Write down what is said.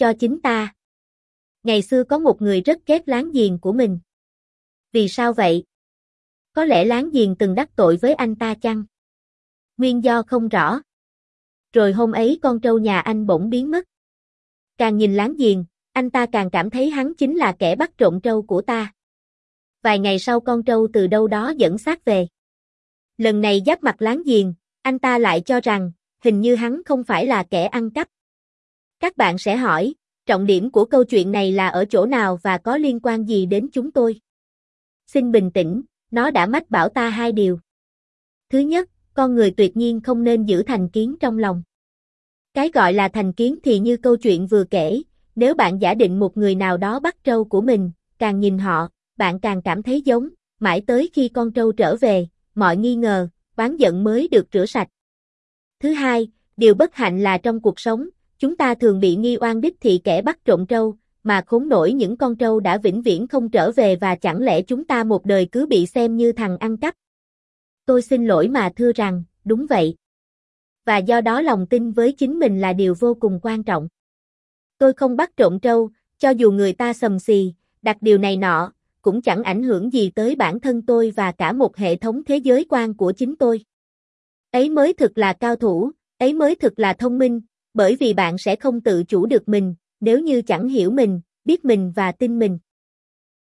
cho chính ta. Ngày xưa có một người rất ghét láng giềng của mình. Vì sao vậy? Có lẽ láng giềng từng đắc tội với anh ta chăng? Nguyên do không rõ. Rồi hôm ấy con trâu nhà anh bỗng biến mất. Càng nhìn láng giềng, anh ta càng cảm thấy hắn chính là kẻ bắt trộm trâu của ta. Vài ngày sau con trâu từ đâu đó dẫn xác về. Lần này giáp mặt láng giềng, anh ta lại cho rằng, hình như hắn không phải là kẻ ăn cắp. Các bạn sẽ hỏi, trọng điểm của câu chuyện này là ở chỗ nào và có liên quan gì đến chúng tôi? Xin bình tĩnh, nó đã mách bảo ta hai điều. Thứ nhất, con người tuyệt nhiên không nên giữ thành kiến trong lòng. Cái gọi là thành kiến thì như câu chuyện vừa kể, nếu bạn giả định một người nào đó bắt trâu của mình, càng nhìn họ, bạn càng cảm thấy giống, mãi tới khi con trâu trở về, mọi nghi ngờ, oán giận mới được rửa sạch. Thứ hai, điều bất hạnh là trong cuộc sống, chúng ta thường bị nghi oan đích thị kẻ bắt trộm trâu, mà khốn nổi những con trâu đã vĩnh viễn không trở về và chẳng lẽ chúng ta một đời cứ bị xem như thằng ăn cắp. Tôi xin lỗi mà thưa rằng, đúng vậy. Và do đó lòng tin với chính mình là điều vô cùng quan trọng. Tôi không bắt trộm trâu, cho dù người ta sầm xì, đặt điều này nọ, cũng chẳng ảnh hưởng gì tới bản thân tôi và cả một hệ thống thế giới quan của chính tôi. Ấy mới thực là cao thủ, ấy mới thực là thông minh, bởi vì bạn sẽ không tự chủ được mình, nếu như chẳng hiểu mình, biết mình và tin mình.